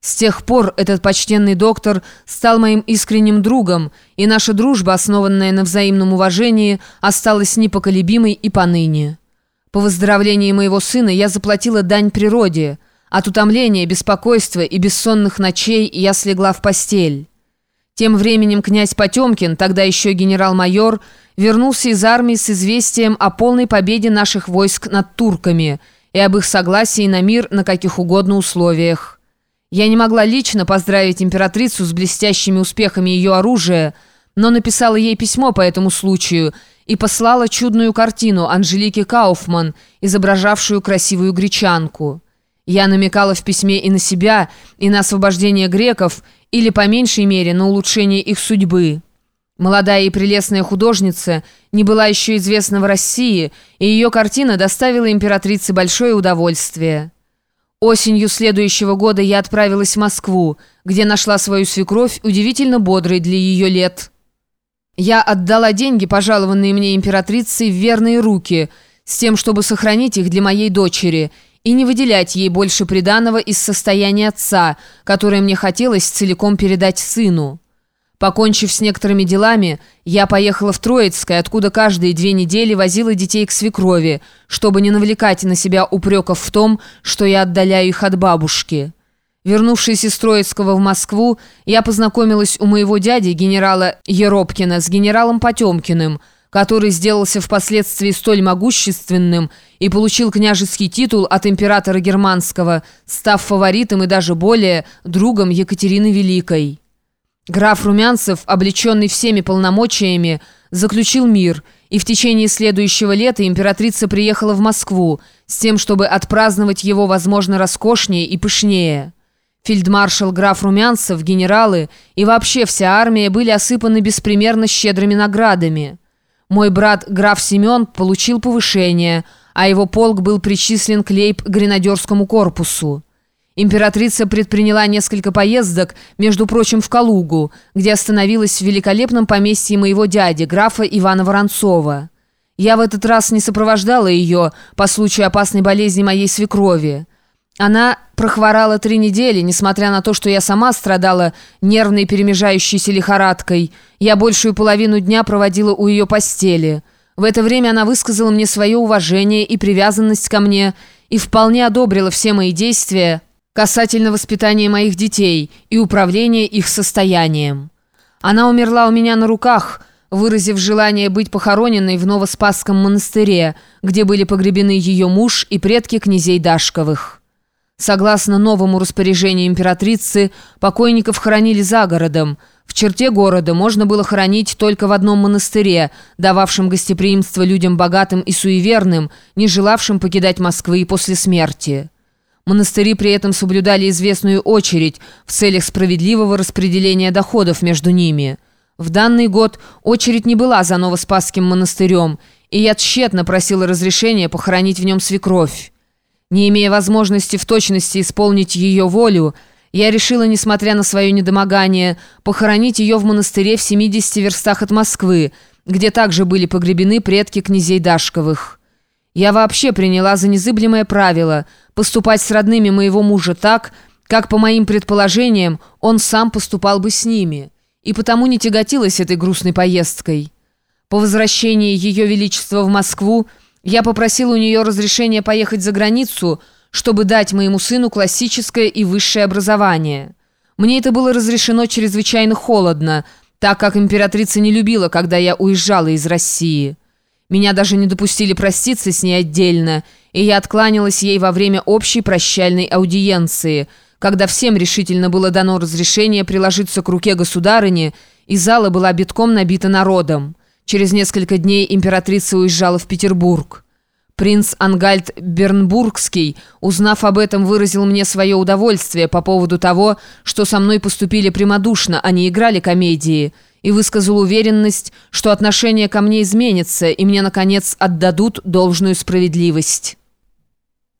С тех пор этот почтенный доктор стал моим искренним другом, и наша дружба, основанная на взаимном уважении, осталась непоколебимой и поныне. По выздоровлении моего сына я заплатила дань природе. От утомления, беспокойства и бессонных ночей я слегла в постель. Тем временем князь Потемкин, тогда еще генерал-майор, вернулся из армии с известием о полной победе наших войск над турками и об их согласии на мир на каких угодно условиях. Я не могла лично поздравить императрицу с блестящими успехами ее оружия, но написала ей письмо по этому случаю и послала чудную картину Анжелики Кауфман, изображавшую красивую гречанку. Я намекала в письме и на себя, и на освобождение греков, или, по меньшей мере, на улучшение их судьбы. Молодая и прелестная художница не была еще известна в России, и ее картина доставила императрице большое удовольствие. Осенью следующего года я отправилась в Москву, где нашла свою свекровь, удивительно бодрой для ее лет. Я отдала деньги, пожалованные мне императрицей, в верные руки, с тем, чтобы сохранить их для моей дочери и не выделять ей больше приданого из состояния отца, которое мне хотелось целиком передать сыну. Покончив с некоторыми делами, я поехала в Троицкое, откуда каждые две недели возила детей к свекрови, чтобы не навлекать на себя упреков в том, что я отдаляю их от бабушки. Вернувшись из Троицкого в Москву, я познакомилась у моего дяди, генерала Еропкина, с генералом Потемкиным, который сделался впоследствии столь могущественным и получил княжеский титул от императора Германского, став фаворитом и даже более другом Екатерины Великой. Граф Румянцев, облеченный всеми полномочиями, заключил мир, и в течение следующего лета императрица приехала в Москву с тем, чтобы отпраздновать его, возможно, роскошнее и пышнее. Фельдмаршал граф Румянцев, генералы и вообще вся армия были осыпаны беспримерно щедрыми наградами. Мой брат граф Семен получил повышение, а его полк был причислен к лейб-гренадерскому корпусу. Императрица предприняла несколько поездок, между прочим, в Калугу, где остановилась в великолепном поместье моего дяди, графа Ивана Воронцова. Я в этот раз не сопровождала ее по случаю опасной болезни моей свекрови. Она прохворала три недели, несмотря на то, что я сама страдала нервной перемежающейся лихорадкой. Я большую половину дня проводила у ее постели. В это время она высказала мне свое уважение и привязанность ко мне и вполне одобрила все мои действия, касательно воспитания моих детей и управления их состоянием. Она умерла у меня на руках, выразив желание быть похороненной в Новоспасском монастыре, где были погребены ее муж и предки князей Дашковых. Согласно новому распоряжению императрицы, покойников хоронили за городом. В черте города можно было хоронить только в одном монастыре, дававшем гостеприимство людям богатым и суеверным, не желавшим покидать Москвы после смерти. Монастыри при этом соблюдали известную очередь в целях справедливого распределения доходов между ними. В данный год очередь не была за Новоспасским монастырем, и я тщетно просила разрешения похоронить в нем свекровь. Не имея возможности в точности исполнить ее волю, я решила, несмотря на свое недомогание, похоронить ее в монастыре в 70 верстах от Москвы, где также были погребены предки князей Дашковых. Я вообще приняла за незыблемое правило поступать с родными моего мужа так, как, по моим предположениям, он сам поступал бы с ними, и потому не тяготилась этой грустной поездкой. По возвращении Ее Величества в Москву я попросила у нее разрешения поехать за границу, чтобы дать моему сыну классическое и высшее образование. Мне это было разрешено чрезвычайно холодно, так как императрица не любила, когда я уезжала из России». Меня даже не допустили проститься с ней отдельно, и я откланялась ей во время общей прощальной аудиенции, когда всем решительно было дано разрешение приложиться к руке государыни, и зала была битком набита народом. Через несколько дней императрица уезжала в Петербург. Принц Ангальд Бернбургский, узнав об этом, выразил мне свое удовольствие по поводу того, что со мной поступили прямодушно, а не играли комедии – и высказал уверенность, что отношение ко мне изменится, и мне, наконец, отдадут должную справедливость».